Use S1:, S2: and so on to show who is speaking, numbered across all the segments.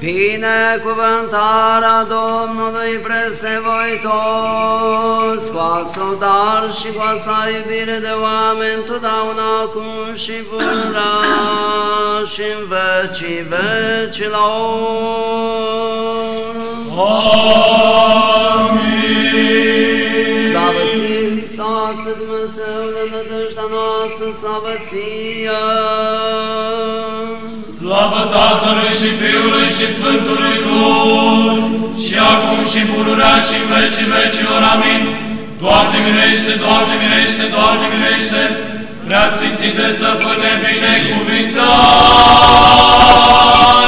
S1: Binecuvântarea Domnului preste voi toți, cu asău dar și cu asa iubire de oameni, totdeauna acum și până și în vecii vecilor.
S2: Amin.
S1: Slavă ție, Hristoase, Dumnezeule, nădejdea noastră, slavă ție!
S2: Slavă Tatălui și Fiului și Sfântului Duh, și acum și pururea și în vecii vecilor. Amin. Doamne mirește, Doamne mirește, Doamne mirește, prea Sfințite Stăpâne, binecuvintează!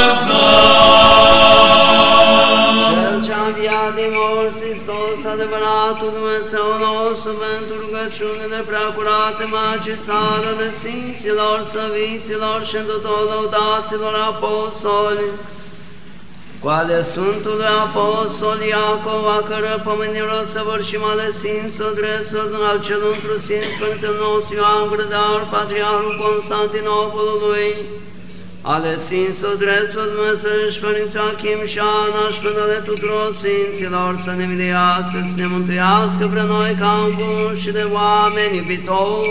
S1: Dumnezeu nostru, pentru rugăciunile preacurate, magisarele Sfinților, Săviților și tuturor lăudaților apostoli, cu ale Sfântului Apostol Iacov, a cără pomenilor săvârșim ale Sfinților dreptul al celor întru Sfinț Părintele nostru Ioan Grădar, Patriarhul Constantinopolului, ale Sfinților dreptul Dumnezeu și Părinții Achim și Ana și pânăle tuturor Sfinților să ne miliască, să ne mântuiască pre noi ca bun și de oameni iubitori.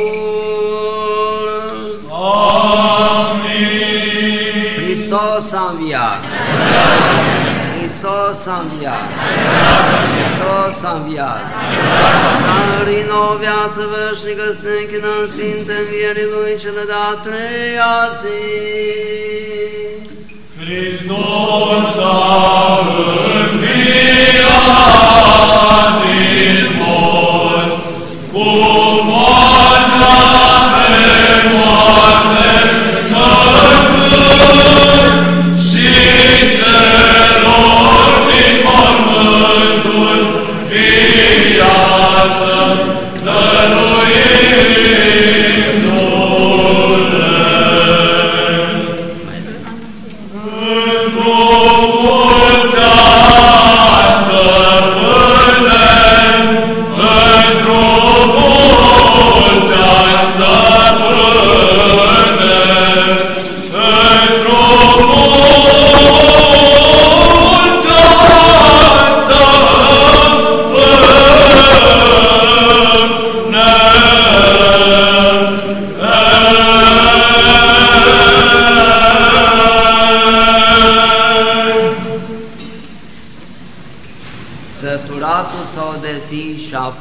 S2: Amin.
S1: Hristos a înviat! Hristos a înviat! Hristos a înviat! Dar o viață veșnică să ne închinăm Sfinte învierii Lui cele de-a treia zi.
S2: Hristos a înviat din morți, cu moartea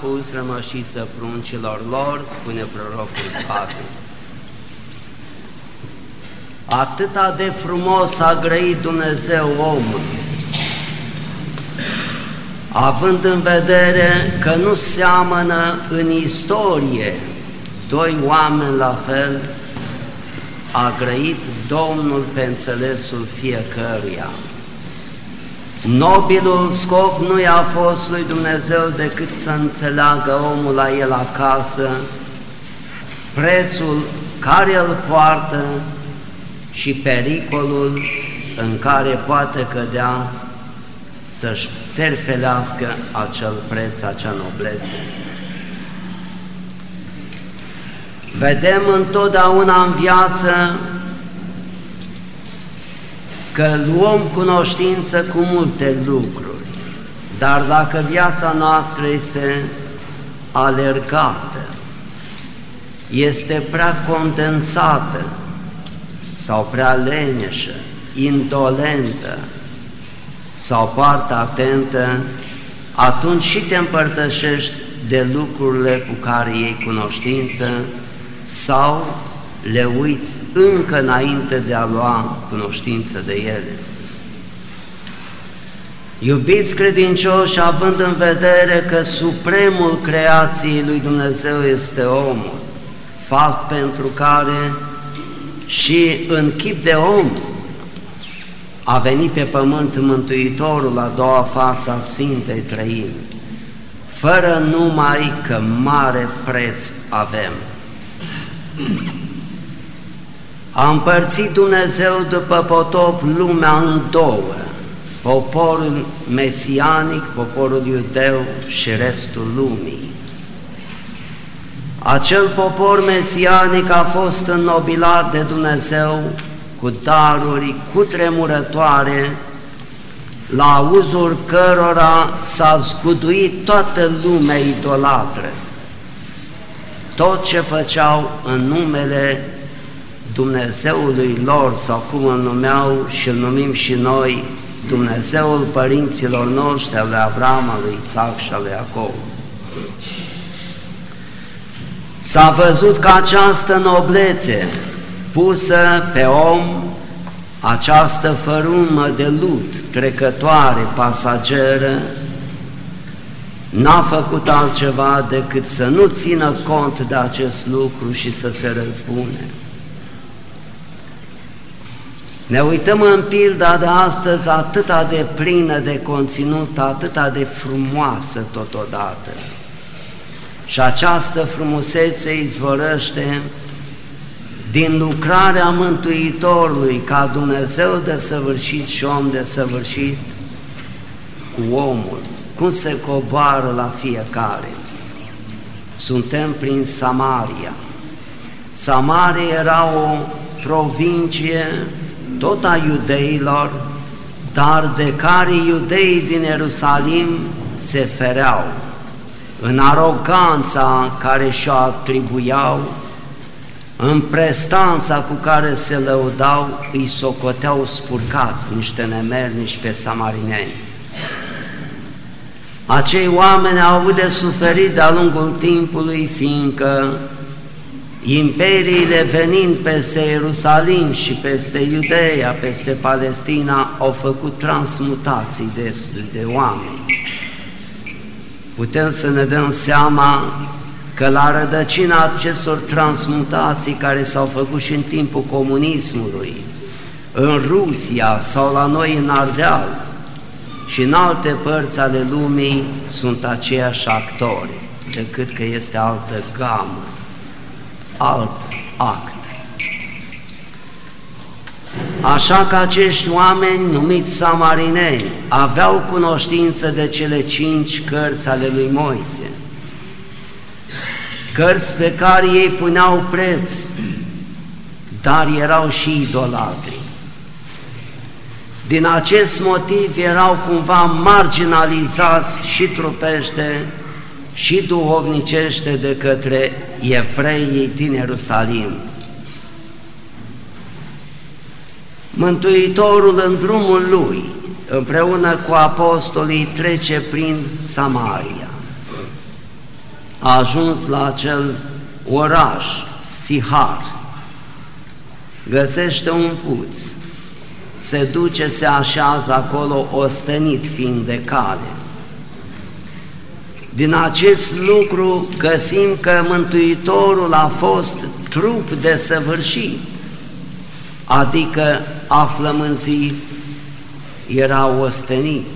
S1: pus rămășiță pruncilor lor, spune prorocul Pavel. Atâta de frumos a grăit Dumnezeu omul, având în vedere că nu seamănă în istorie doi oameni la fel, a grăit Domnul pe înțelesul fiecăruia. Nobilul scop nu i-a fost lui Dumnezeu decât să înțeleagă omul la el acasă prețul care îl poartă și pericolul în care poate cădea să-și terfelească acel preț, acea noblețe. Vedem întotdeauna în viață că luăm cunoștință cu multe lucruri, dar dacă viața noastră este alergată, este prea condensată sau prea leneșă, indolentă sau foarte atentă, atunci și te împărtășești de lucrurile cu care iei cunoștință sau le uiți încă înainte de a lua cunoștință de ele. Iubiți credincioși, având în vedere că supremul creației lui Dumnezeu este omul, fapt pentru care și în chip de om a venit pe pământ Mântuitorul la doua față a Sfintei Trăimi, fără numai că mare preț avem. A împărțit Dumnezeu după potop lumea în două, poporul mesianic, poporul iudeu și restul lumii. Acel popor mesianic a fost înnobilat de Dumnezeu cu daruri cutremurătoare la auzul cărora s-a zguduit toată lumea idolatră. Tot ce făceau în numele Dumnezeului lor, sau cum îl numeau și îl numim și noi, Dumnezeul părinților noștri, al lui Avram, al lui Isaac și al lui Iacov. S-a văzut că această noblețe pusă pe om, această fărâmă de lut, trecătoare, pasageră, n-a făcut altceva decât să nu țină cont de acest lucru și să se răzbune. Ne uităm în pilda de astăzi atâta de plină de conținut, atâta de frumoasă totodată. Și această frumusețe izvorăște din lucrarea Mântuitorului ca Dumnezeu de săvârșit și om de săvârșit cu omul, cum se coboară la fiecare. Suntem prin Samaria. Samaria era o provincie tot a iudeilor, dar de care iudeii din Ierusalim se fereau, în aroganța care și-o atribuiau, în prestanța cu care se lăudau, îi socoteau spurcați niște nemernici pe samarineni. Acei oameni au avut de suferit de-a lungul timpului, fiindcă imperiile venind peste Ierusalim și peste Iudeea, peste Palestina, au făcut transmutații de, de oameni. Putem să ne dăm seama că la rădăcina acestor transmutații care s-au făcut și în timpul comunismului, în Rusia sau la noi în Ardeal și în alte părți ale lumii sunt aceiași actori, decât că este altă gamă alt act. Așa că acești oameni numiți samarineni aveau cunoștință de cele cinci cărți ale lui Moise, cărți pe care ei puneau preț, dar erau și idolatri. Din acest motiv erau cumva marginalizați și trupește și duhovnicește de către evreii din Ierusalim. Mântuitorul în drumul lui, împreună cu apostolii, trece prin Samaria. A ajuns la acel oraș, Sihar, găsește un puț, se duce, se așează acolo ostenit fiind de cale. Din acest lucru găsim că Mântuitorul a fost trup de săvârșit, adică a flămânzit, era ostenit.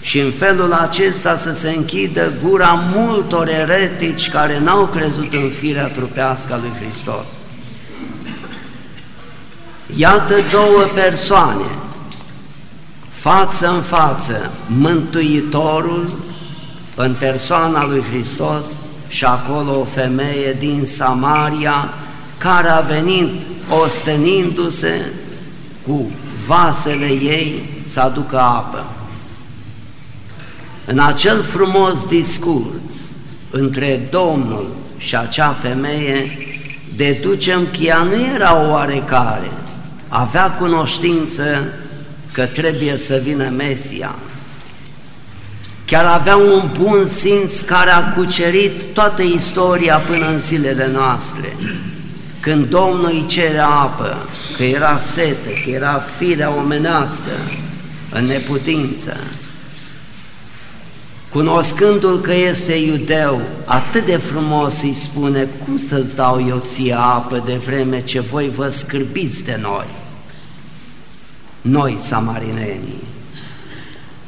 S1: Și în felul acesta să se închidă gura multor eretici care n-au crezut în firea trupească a lui Hristos. Iată două persoane, față în față, Mântuitorul în persoana lui Hristos și acolo o femeie din Samaria care a venit ostenindu-se cu vasele ei să aducă apă. În acel frumos discurs între Domnul și acea femeie, deducem că ea nu era oarecare, avea cunoștință că trebuie să vină Mesia, Chiar avea un bun simț care a cucerit toată istoria până în zilele noastre. Când Domnul îi cere apă, că era sete, că era firea omenească în neputință, cunoscându-l că este iudeu, atât de frumos îi spune, cum să-ți dau eu ție apă de vreme ce voi vă scârbiți de noi, noi samarinenii.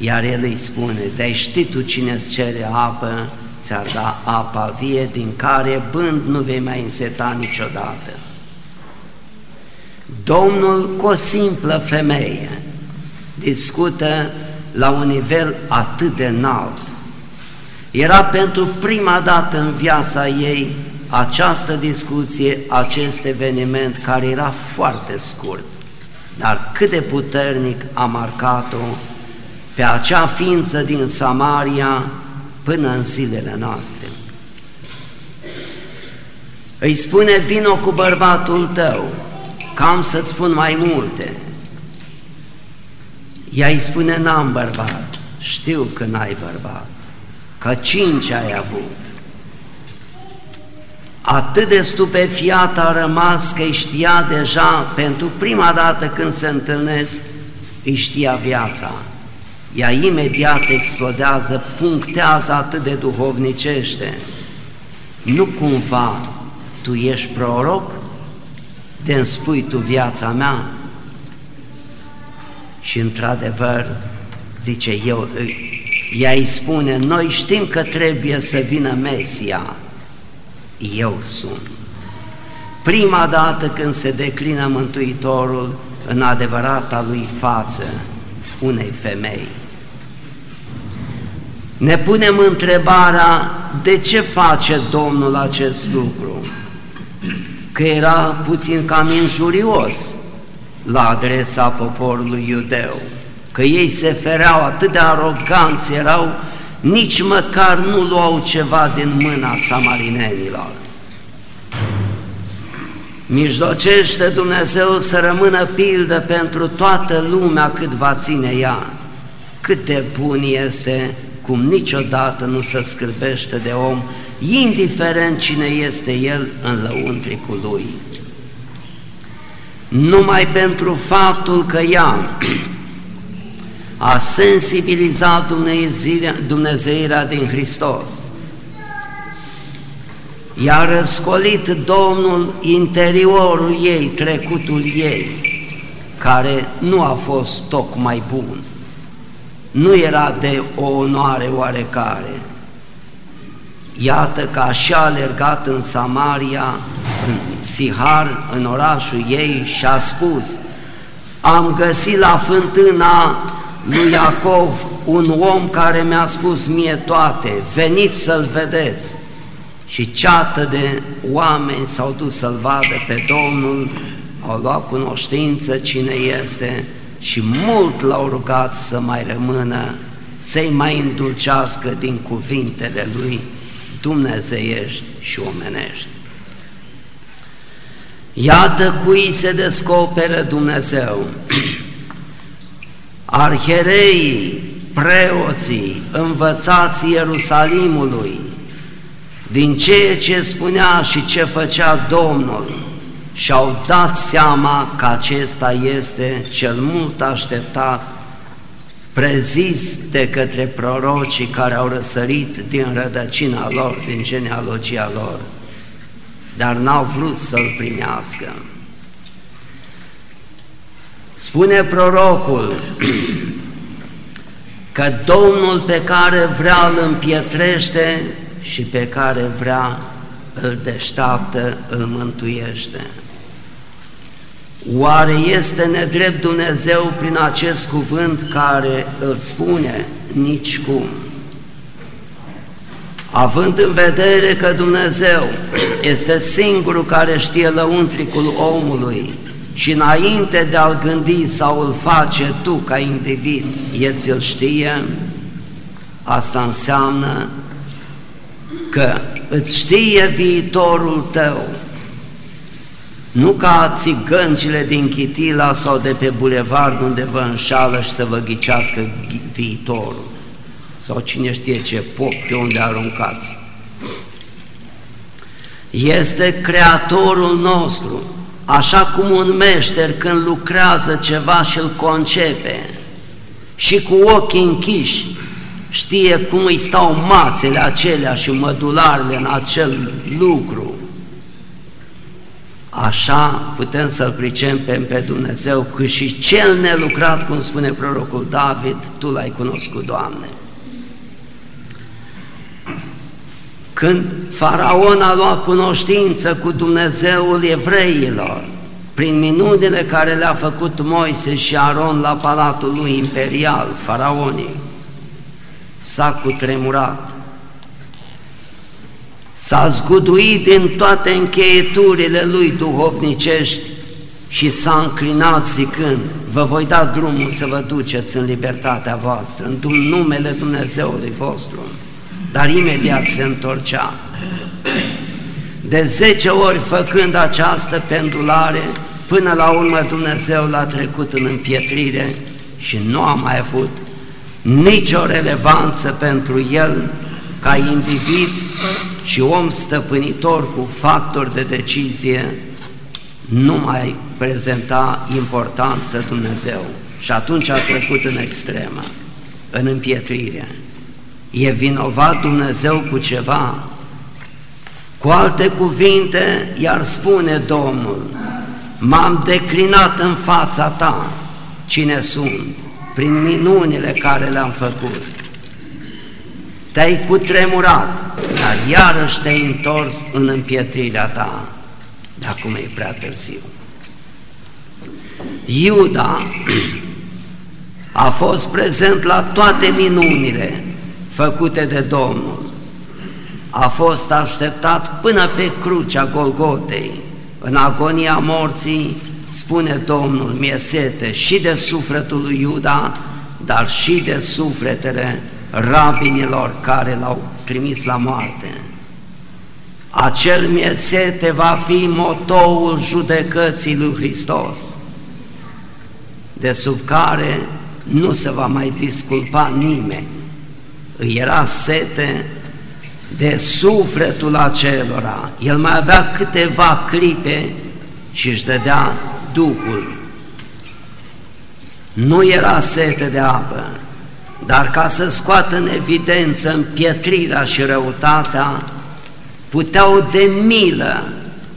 S1: Iar el îi spune, de știi tu cine îți cere apă, ți-ar da apa vie din care bând nu vei mai înseta niciodată. Domnul cu o simplă femeie discută la un nivel atât de înalt. Era pentru prima dată în viața ei această discuție, acest eveniment care era foarte scurt, dar cât de puternic a marcat-o pe acea ființă din Samaria până în zilele noastre. Îi spune, vino cu bărbatul tău, cam să-ți spun mai multe. Ea îi spune, n-am bărbat, știu că n-ai bărbat, că cinci ai avut. Atât de stupefiat a rămas că îi știa deja, pentru prima dată când se întâlnesc, îi știa viața. Ea imediat explodează, punctează atât de duhovnicește. Nu cumva tu ești proroc? de spui tu viața mea? Și într-adevăr, zice eu, ea îi spune, noi știm că trebuie să vină Mesia, eu sunt. Prima dată când se declină Mântuitorul în adevărata lui față unei femei. Ne punem întrebarea de ce face Domnul acest lucru? Că era puțin cam injurios la adresa poporului iudeu, că ei se fereau atât de aroganți, erau, nici măcar nu luau ceva din mâna samarinenilor. Mijlocește Dumnezeu să rămână pildă pentru toată lumea cât va ține ea. Cât de bun este, cum niciodată nu se scârbește de om, indiferent cine este el în lăuntricul lui. Numai pentru faptul că ea a sensibilizat Dumnezeirea din Hristos, i-a răscolit Domnul interiorul ei, trecutul ei, care nu a fost tocmai bun, nu era de o onoare oarecare. Iată că așa a alergat în Samaria, în Sihar, în orașul ei și a spus, am găsit la fântâna lui Iacov un om care mi-a spus mie toate, veniți să-l vedeți și ceată de oameni s-au dus să-L vadă pe Domnul, au luat cunoștință cine este și mult l-au rugat să mai rămână, să-i mai îndulcească din cuvintele Lui dumnezeiești și omenești. Iată cui se descoperă Dumnezeu. Arhereii, preoții, învățații Ierusalimului, din ceea ce spunea și ce făcea Domnul și-au dat seama că acesta este cel mult așteptat, prezis de către prorocii care au răsărit din rădăcina lor, din genealogia lor, dar n-au vrut să-l primească. Spune prorocul că Domnul pe care vrea îl împietrește și pe care vrea îl deșteaptă, îl mântuiește. Oare este nedrept Dumnezeu prin acest cuvânt care îl spune nici cum? Având în vedere că Dumnezeu este singurul care știe lăuntricul omului și înainte de a-l gândi sau îl face tu ca individ, el ți-l știe, asta înseamnă că îți știe viitorul tău, nu ca țigăncile din Chitila sau de pe bulevard unde vă înșală și să vă ghicească viitorul, sau cine știe ce pop pe unde aruncați. Este Creatorul nostru, așa cum un meșter când lucrează ceva și îl concepe și cu ochii închiși știe cum îi stau mațele acelea și mădularele în acel lucru. Așa putem să-L pricepem pe Dumnezeu, că și cel nelucrat, cum spune prorocul David, Tu l-ai cunoscut, Doamne. Când Faraon a luat cunoștință cu Dumnezeul evreilor, prin minunile care le-a făcut Moise și Aron la palatul lui imperial, faraonii, s-a cutremurat, s-a zguduit din toate încheieturile lui duhovnicești și s-a înclinat zicând, vă voi da drumul să vă duceți în libertatea voastră, în numele Dumnezeului vostru. Dar imediat se întorcea. De zece ori făcând această pendulare, până la urmă Dumnezeu l-a trecut în împietrire și nu a mai avut nicio relevanță pentru el ca individ și om stăpânitor cu factor de decizie, nu mai prezenta importanță Dumnezeu și atunci a trecut în extremă, în împietrire. E vinovat Dumnezeu cu ceva? Cu alte cuvinte, iar spune Domnul, m-am declinat în fața ta, cine sunt, prin minunile care le-am făcut. Te-ai cutremurat, dar iarăși te-ai întors în împietrirea ta, dar acum e prea târziu. Iuda a fost prezent la toate minunile făcute de Domnul. A fost așteptat până pe crucea Golgotei, în agonia morții, spune Domnul, mie sete și de sufletul lui Iuda, dar și de sufletele rabinilor care l-au trimis la moarte. Acel miesete va fi motoul judecății lui Hristos de sub care nu se va mai disculpa nimeni. Îi era sete de sufletul acelora. El mai avea câteva clipe și își dădea Duhul. Nu era sete de apă, dar ca să scoată în evidență împietrirea și răutatea, puteau de milă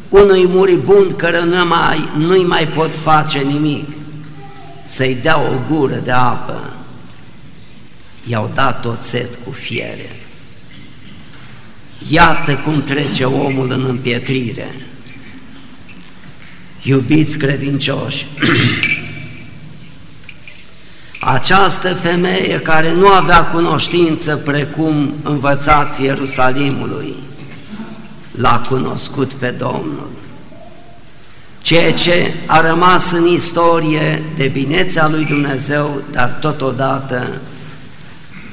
S1: unui muribund care nu mai, nu-i mai poți face nimic să-i dea o gură de apă, i-au dat oțet cu fiere. Iată cum trece omul în împietrire. Iubiți credincioși, această femeie care nu avea cunoștință precum învățați Ierusalimului, l-a cunoscut pe Domnul ceea ce a rămas în istorie de binețea lui Dumnezeu, dar totodată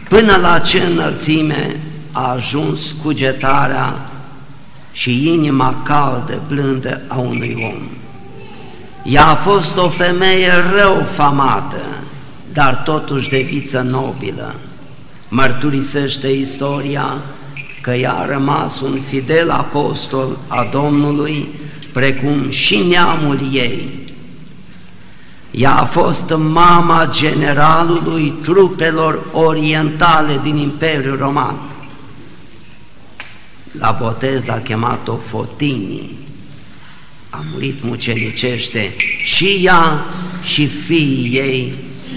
S1: până la ce înălțime a ajuns cugetarea și inima caldă, blândă a unui om. Ea a fost o femeie rău famată, dar totuși de viță nobilă. Mărturisește istoria că ea a rămas un fidel apostol a Domnului, precum și neamul ei. Ea a fost mama generalului trupelor orientale din Imperiul Roman. La botez a chemat-o Fotinii, a murit mucenicește și ea și fiii ei,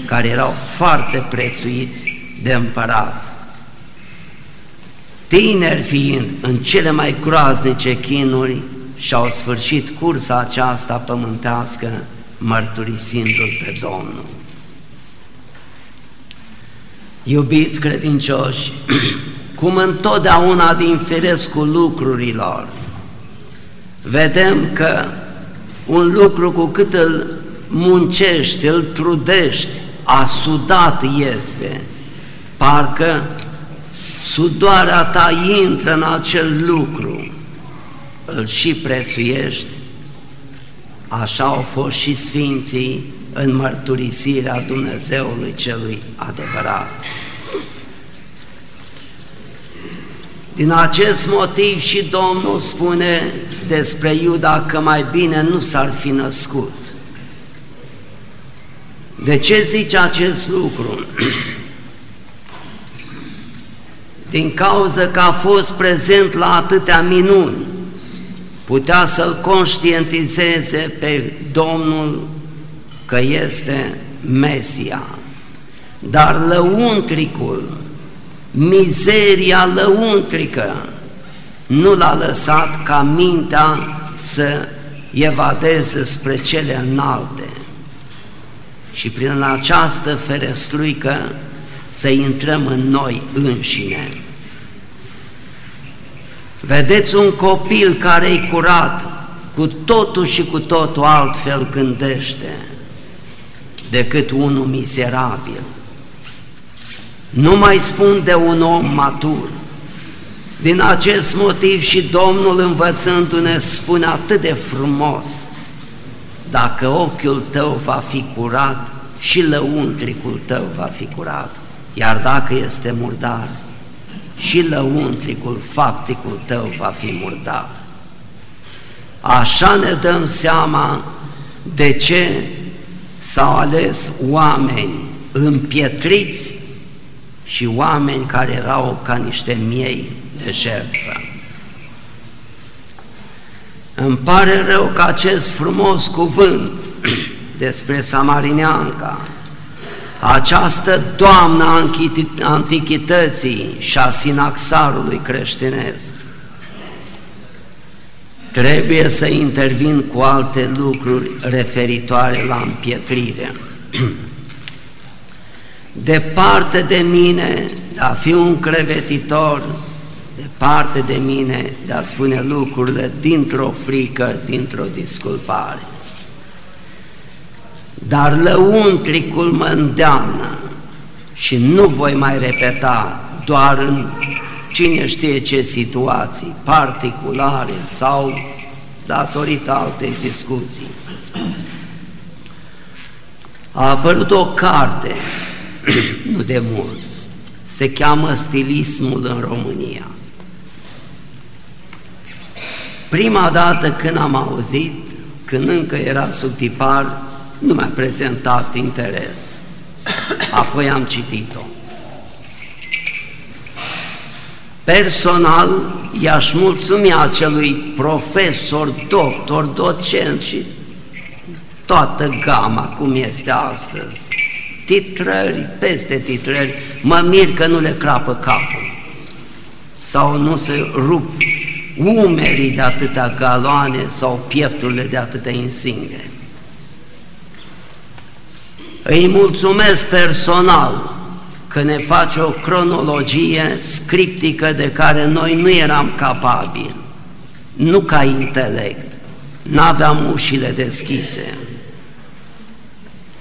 S1: care erau foarte prețuiți de împărat. Tineri fiind în cele mai groaznice chinuri, și-au sfârșit cursa aceasta pământească mărturisindu-L pe Domnul. Iubiți credincioși, cum întotdeauna din firescul lucrurilor, vedem că un lucru cu cât îl muncești, îl trudești, asudat este, parcă sudoarea ta intră în acel lucru, îl și prețuiești, așa au fost și Sfinții în mărturisirea Dumnezeului celui adevărat. Din acest motiv și Domnul spune despre Iuda că mai bine nu s-ar fi născut. De ce zice acest lucru? Din cauza că a fost prezent la atâtea minuni, putea să-l conștientizeze pe Domnul că este Mesia. Dar lăuntricul, mizeria lăuntrică, nu l-a lăsat ca mintea să evadeze spre cele înalte și prin această ferestruică să intrăm în noi înșine. Vedeți un copil care e curat, cu totul și cu totul altfel gândește decât unul miserabil. Nu mai spun de un om matur. Din acest motiv și Domnul învățându-ne spune atât de frumos, dacă ochiul tău va fi curat, și lăuntricul tău va fi curat, iar dacă este murdar, și lăuntricul, fapticul tău va fi murdar. Așa ne dăm seama de ce s-au ales oameni împietriți și oameni care erau ca niște miei de jertfă. Îmi pare rău că acest frumos cuvânt despre Samarineanca, această doamnă a antichității și a sinaxarului creștinesc, trebuie să intervin cu alte lucruri referitoare la împietrire. Departe de mine de a fi un crevetitor, departe de mine de a spune lucrurile dintr-o frică, dintr-o disculpare. Dar lăuntricul mă îndeamnă și nu voi mai repeta doar în cine știe ce situații particulare sau datorită altei discuții. A apărut o carte, nu de mult, se cheamă Stilismul în România. Prima dată când am auzit, când încă era sub tipar, nu mi-a prezentat interes. Apoi am citit-o. Personal, i-aș mulțumi acelui profesor, doctor, docent și toată gama cum este astăzi. Titrări peste titrări, mă mir că nu le crapă capul sau nu se rup umerii de atâtea galoane sau piepturile de atâtea insigne. Îi mulțumesc personal că ne face o cronologie scriptică de care noi nu eram capabili, nu ca intelect, n-aveam ușile deschise.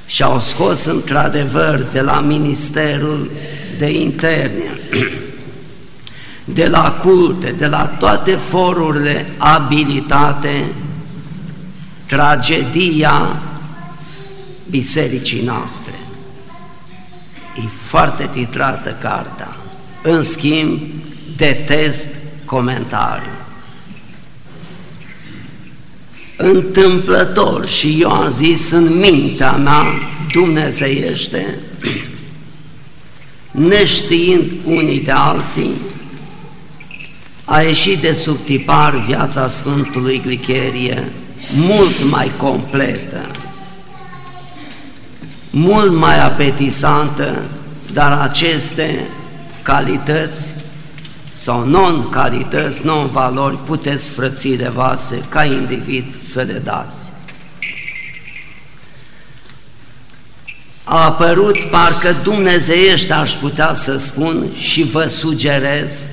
S1: Și au scos într-adevăr de la Ministerul de Interne, de la culte, de la toate forurile abilitate, tragedia bisericii noastre. E foarte titrată cartea. În schimb, detest comentariul. Întâmplător și eu am zis în mintea mea dumnezeiește, neștiind unii de alții, a ieșit de sub tipar viața Sfântului Glicherie mult mai completă, mult mai apetisantă, dar aceste calități sau non-calități, non-valori, puteți frățile voastre ca individ să le dați. A apărut parcă dumnezeiește, aș putea să spun, și vă sugerez,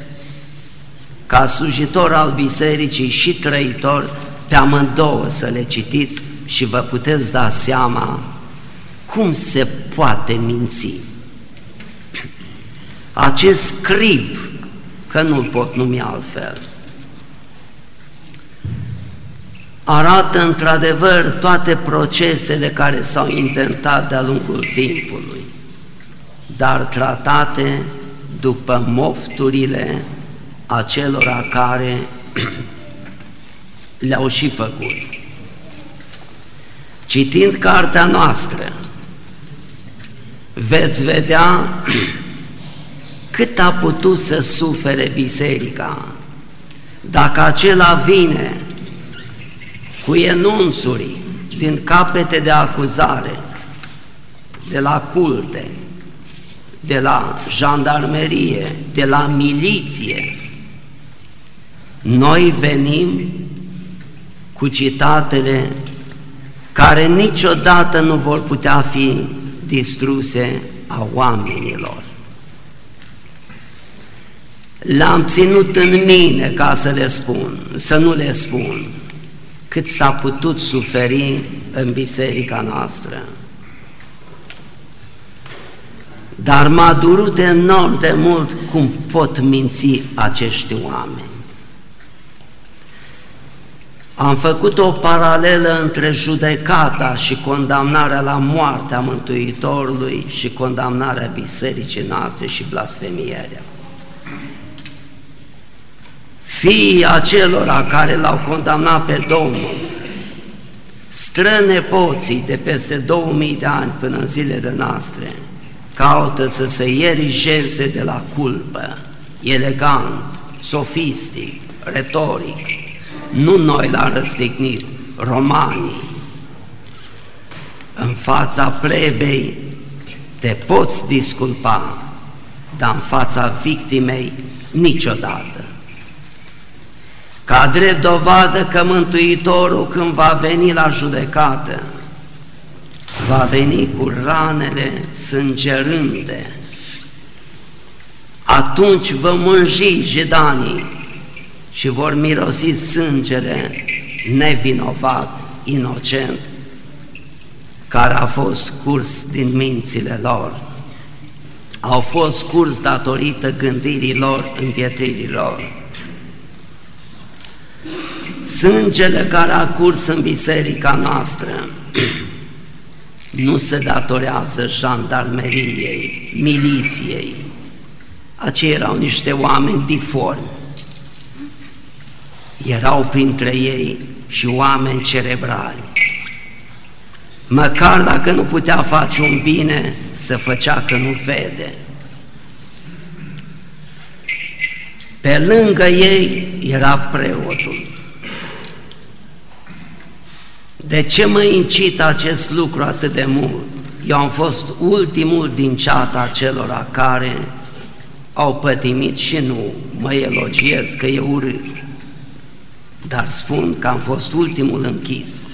S1: ca slujitor al bisericii și trăitor, pe amândouă să le citiți și vă puteți da seama cum se poate minți? Acest scrib, că nu-l pot numi altfel, arată într-adevăr toate procesele care s-au intentat de-a lungul timpului, dar tratate după mofturile acelora care le-au și făcut. Citind cartea noastră, veți vedea cât a putut să sufere biserica dacă acela vine cu enunțuri din capete de acuzare, de la culte, de la jandarmerie, de la miliție, noi venim cu citatele care niciodată nu vor putea fi distruse a oamenilor. L-am ținut în mine ca să le spun, să nu le spun, cât s-a putut suferi în biserica noastră. Dar m-a durut enorm de mult cum pot minți acești oameni. Am făcut o paralelă între judecata și condamnarea la moartea Mântuitorului și condamnarea bisericii noastre și blasfemierea. Fiii acelora care l-au condamnat pe Domnul, strănepoții de peste 2000 de ani până în zilele noastre, caută să se ierigeze de la culpă, elegant, sofistic, retoric, nu noi l-am răstignit, romanii. În fața plebei te poți disculpa, dar în fața victimei niciodată. Ca drept dovadă că Mântuitorul când va veni la judecată, va veni cu ranele sângerânde. Atunci vă mânji jedanii și vor mirosi sângele nevinovat, inocent, care a fost curs din mințile lor. Au fost curs datorită gândirilor, împietririlor. Sângele care a curs în biserica noastră nu se datorează jandarmeriei, miliției. Aceia erau niște oameni diformi erau printre ei și oameni cerebrali. Măcar dacă nu putea face un bine, să făcea că nu vede. Pe lângă ei era preotul. De ce mă incită acest lucru atât de mult? Eu am fost ultimul din ceata celor care au pătimit și nu mă elogiez că e urât dar spun că am fost ultimul închis.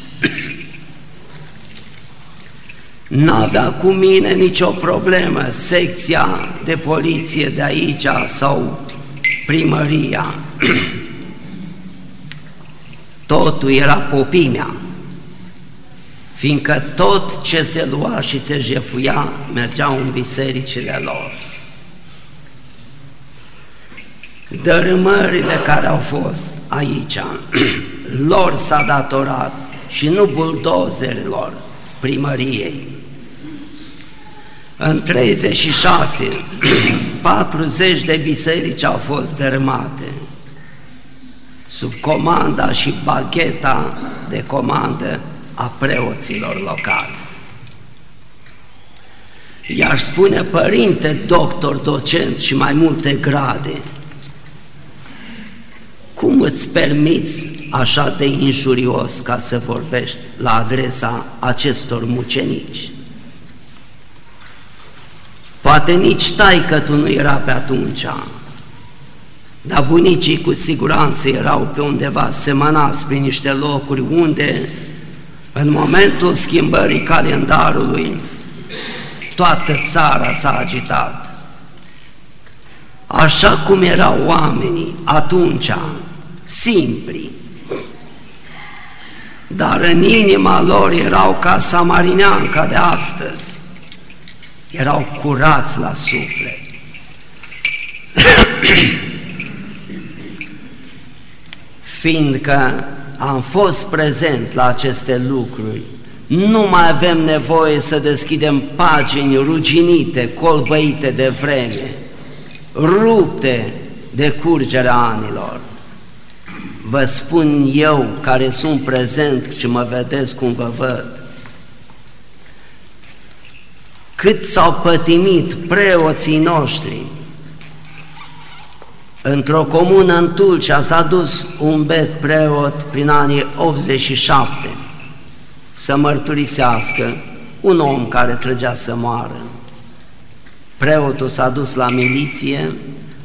S1: N-avea cu mine nicio problemă secția de poliție de aici sau primăria. Totul era popimea, fiindcă tot ce se lua și se jefuia mergeau în bisericile lor. Dărâmările care au fost aici, lor s-a datorat și nu buldozerilor primăriei. În 36, 40 de biserici au fost dărâmate sub comanda și bagheta de comandă a preoților locali. I-aș spune părinte, doctor, docent și mai multe grade, cum îți permiți așa de injurios ca să vorbești la adresa acestor mucenici? Poate nici taică tu nu era pe atunci, dar bunicii cu siguranță erau pe undeva semănați prin niște locuri unde, în momentul schimbării calendarului, toată țara s-a agitat. Așa cum erau oamenii atunci, simpli, dar în inima lor erau ca samarineanca de astăzi, erau curați la suflet. Fiindcă am fost prezent la aceste lucruri, nu mai avem nevoie să deschidem pagini ruginite, colbăite de vreme, rupte de curgerea anilor. Vă spun eu, care sunt prezent și mă vedeți cum vă văd, cât s-au pătimit preoții noștri. Într-o comună în Tulcea s-a dus un bet preot prin anii 87 să mărturisească un om care trăgea să moară. Preotul s-a dus la miliție,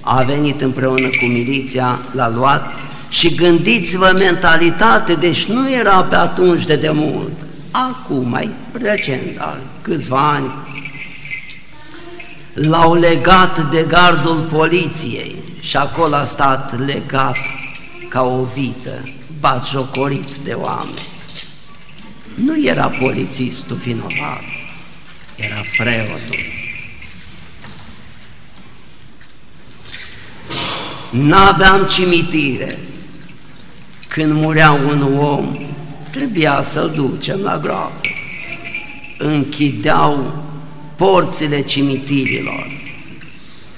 S1: a venit împreună cu miliția, l-a luat și gândiți-vă mentalitate, deci nu era pe atunci de demult, acum, mai recent, al câțiva ani, l-au legat de gardul poliției și acolo a stat legat ca o vită, batjocorit de oameni. Nu era polițistul vinovat, era preotul. N-aveam cimitire. Când murea un om, trebuia să-l ducem la groapă. Închideau porțile cimitirilor.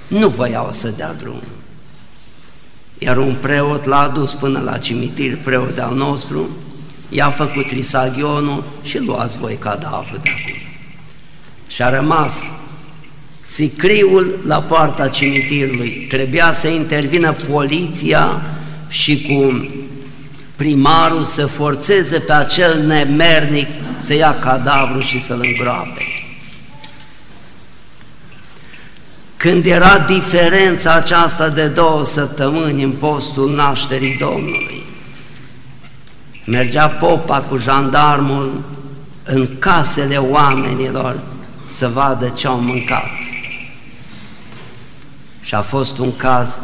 S1: Nu voiau să dea drum. Iar un preot l-a adus până la cimitir, preot al nostru, i-a făcut risagionul și luați voi cadavrul de acolo. Și a rămas sicriul la poarta cimitirului. Trebuia să intervină poliția și cu primarul să forțeze pe acel nemernic să ia cadavrul și să-l îngroape. Când era diferența aceasta de două săptămâni în postul nașterii Domnului, mergea popa cu jandarmul în casele oamenilor să vadă ce au mâncat. Și a fost un caz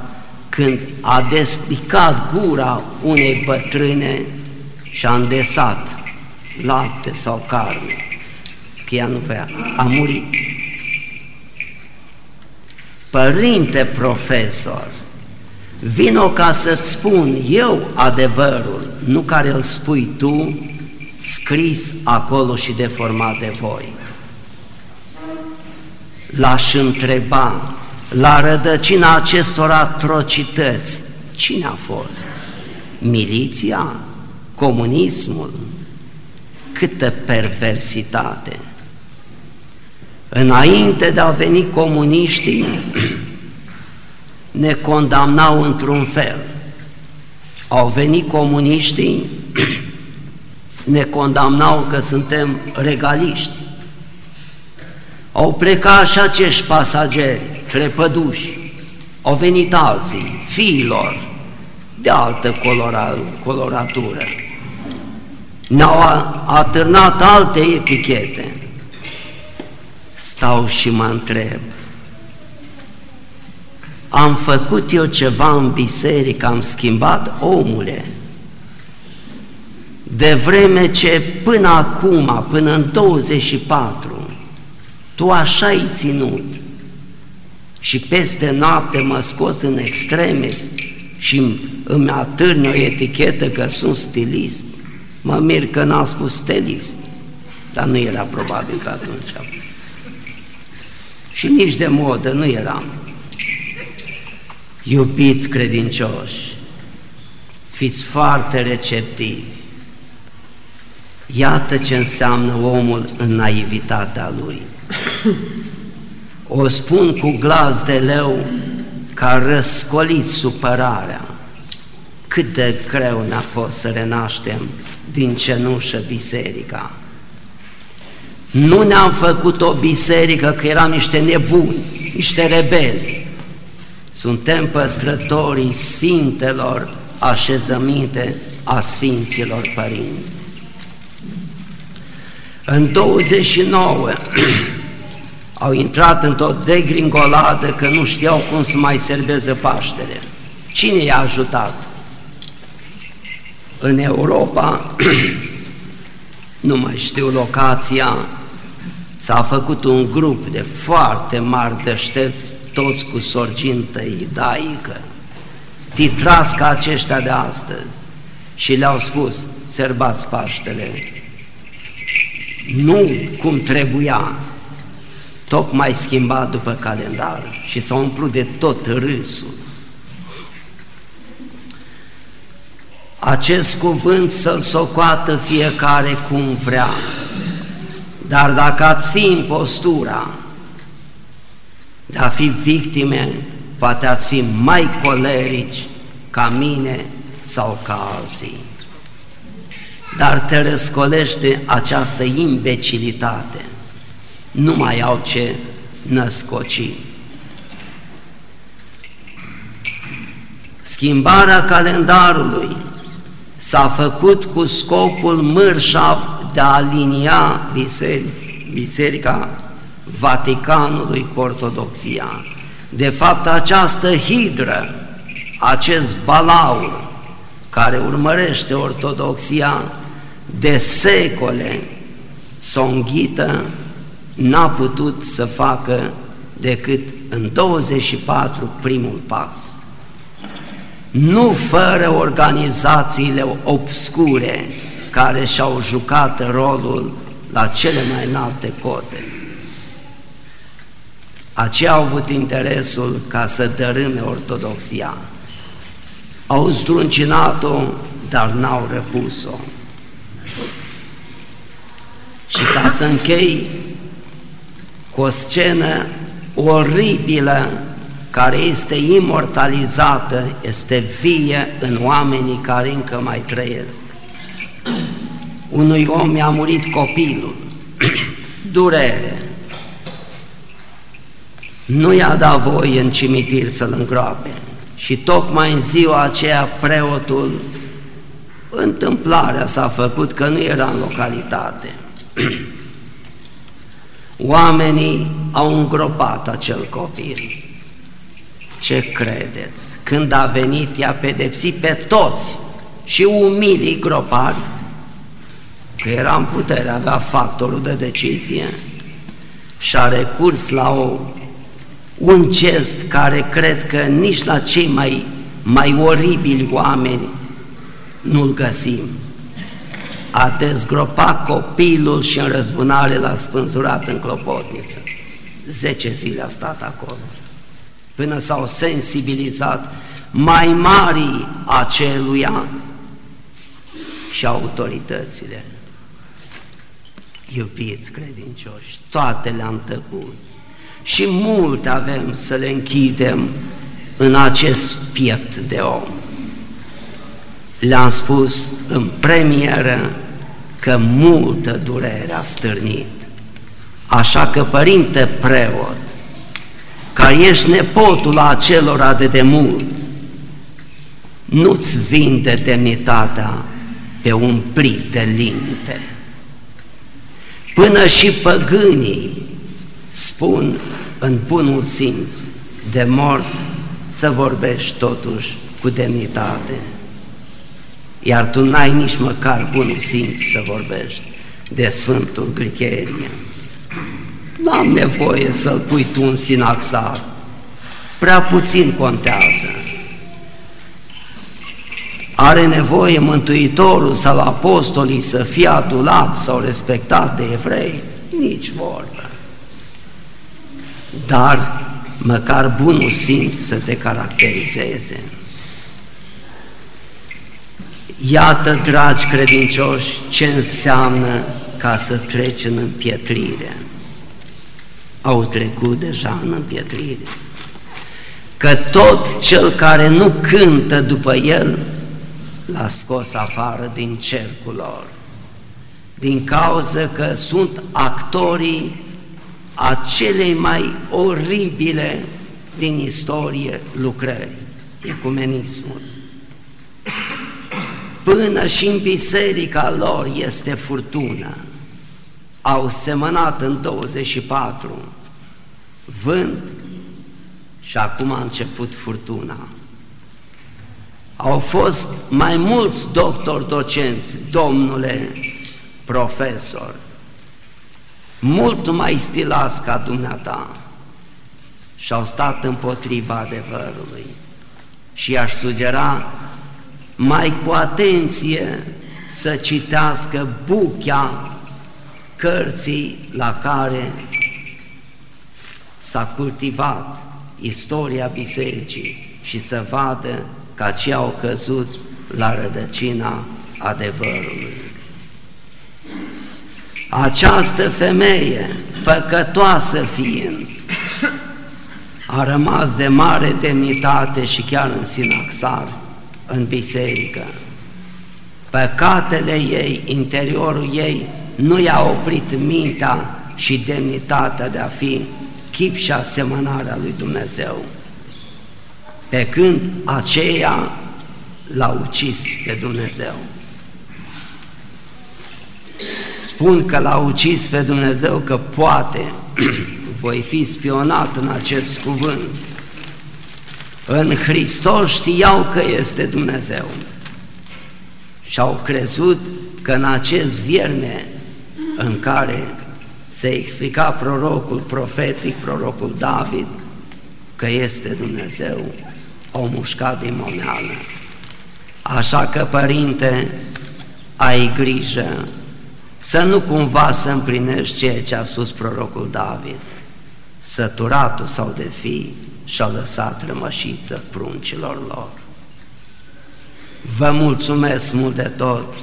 S1: când a despicat gura unei bătrâne și a îndesat lapte sau carne, că ea nu vrea, a murit. Părinte profesor, vino ca să-ți spun eu adevărul, nu care îl spui tu, scris acolo și deformat de voi. L-aș întreba, la rădăcina acestor atrocități, cine a fost? Miliția? Comunismul? Câtă perversitate! Înainte de a veni comuniștii, ne condamnau într-un fel. Au venit comuniștii, ne condamnau că suntem regaliști. Au plecat și acești pasageri, trepăduși, au venit alții, fiilor, de altă colora, coloratură. Ne-au atârnat alte etichete. Stau și mă întreb, am făcut eu ceva în biserică, am schimbat omule, de vreme ce până acum, până în 24, tu așa ai ținut și peste noapte mă scoți în extreme și îmi atârni o etichetă că sunt stilist, mă mir că n-am spus stilist, dar nu era probabil pe atunci. Și nici de modă nu eram. Iubiți credincioși, fiți foarte receptivi. Iată ce înseamnă omul în naivitatea lui. O spun cu glas de leu ca răscolit supărarea. Cât de greu ne-a fost să renaștem din cenușă biserica. Nu ne-am făcut o biserică că eram niște nebuni, niște rebeli. Suntem păstrătorii sfintelor așezăminte a Sfinților Părinți. În 29 au intrat într-o degringoladă că nu știau cum să mai serveze Paștele. Cine i-a ajutat? În Europa, nu mai știu locația, s-a făcut un grup de foarte mari deștepți, toți cu sorgintă idaică, titrați ca aceștia de astăzi și le-au spus, serbați Paștele, nu cum trebuia, tocmai schimbat după calendar și s-a umplut de tot râsul. Acest cuvânt să-l socoată fiecare cum vrea, dar dacă ați fi în postura de a fi victime, poate ați fi mai colerici ca mine sau ca alții. Dar te răscolește această imbecilitate. Nu mai au ce născoci. Schimbarea calendarului s-a făcut cu scopul mărșav de a alinia biserica, biserica Vaticanului cu Ortodoxia. De fapt, această hidră, acest balaur, care urmărește ortodoxia de secole să o înghită, n-a putut să facă decât în 24 primul pas. Nu fără organizațiile obscure care și-au jucat rolul la cele mai înalte cote. Aceia au avut interesul ca să dărâme ortodoxia. Au zdruncinat-o, dar n-au răpus-o. Și ca să închei cu o scenă oribilă care este imortalizată, este vie în oamenii care încă mai trăiesc. Unui om i-a murit copilul, durere, nu i-a dat voie în cimitir să-l îngroape și tocmai în ziua aceea preotul, întâmplarea s-a făcut că nu era în localitate. Oamenii au îngropat acel copil. Ce credeți? Când a venit, i-a pedepsit pe toți și umilii gropari, că era în putere, avea factorul de decizie și a recurs la o, un gest care cred că nici la cei mai, mai oribili oameni nu-l găsim a dezgropat copilul și în răzbunare l-a spânzurat în clopotniță. Zece zile a stat acolo, până s-au sensibilizat mai mari aceluia și autoritățile. Iubiți credincioși, toate le-am tăcut și mult avem să le închidem în acest piept de om. Le-am spus în premieră că multă durere a stârnit. Așa că, Părinte Preot, ca ești nepotul acelora de demult, nu-ți vinde demnitatea pe un plit de linte. Până și păgânii spun în bunul simț de mort să vorbești totuși cu demnitate iar tu n-ai nici măcar bunul simț să vorbești de Sfântul Glicherie. N-am nevoie să-l pui tu în sinaxar, prea puțin contează. Are nevoie Mântuitorul sau apostolii să fie adulat sau respectat de evrei? Nici vorbă. Dar măcar bunul simț să te caracterizeze. Iată, dragi credincioși, ce înseamnă ca să treci în împietrire. Au trecut deja în împietrire. Că tot cel care nu cântă după el, l-a scos afară din cercul lor. Din cauza că sunt actorii acelei mai oribile din istorie lucrări, ecumenismul până și în biserica lor este furtună. Au semănat în 24 vânt și acum a început furtuna. Au fost mai mulți doctori docenți, domnule profesor, mult mai stilați ca dumneata și au stat împotriva adevărului. Și aș sugera mai cu atenție să citească buchea cărții la care s-a cultivat istoria bisericii și să vadă că aceia au căzut la rădăcina adevărului. Această femeie, păcătoasă fiind, a rămas de mare demnitate și chiar în sinaxar, în biserică. Păcatele ei, interiorul ei, nu i-a oprit mintea și demnitatea de a fi chip și asemănarea lui Dumnezeu. Pe când aceea l-a ucis pe Dumnezeu. Spun că l-a ucis pe Dumnezeu că poate voi fi spionat în acest cuvânt, în Hristos știau că este Dumnezeu. și au crezut că în acest vierme în care se explica prorocul profetic, prorocul David, că este Dumnezeu, au mușcat din momeală. Așa că, Părinte, ai grijă să nu cumva să împlinești ceea ce a spus prorocul David. Săturatul sau de fi și-au lăsat rămășiță pruncilor lor. Vă mulțumesc mult de tot.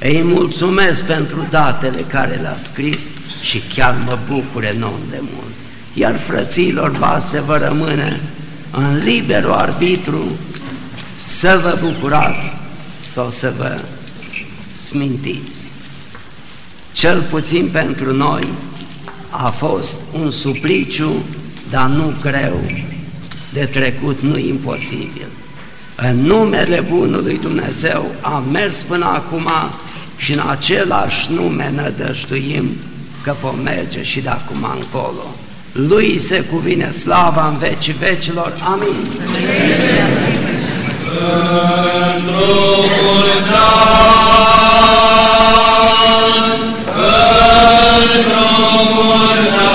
S1: Îi mulțumesc pentru datele care le-a scris și chiar mă bucur enorm de mult. Iar frăților voastre vă rămâne în liberul arbitru să vă bucurați sau să vă smintiți. Cel puțin pentru noi a fost un supliciu, dar nu greu, de trecut nu imposibil. În numele Bunului Dumnezeu a mers până acum și în același nume nădăjduim că vom merge și de acum încolo. Lui se cuvine slava în vecii vecilor. Amin. Într-o într-o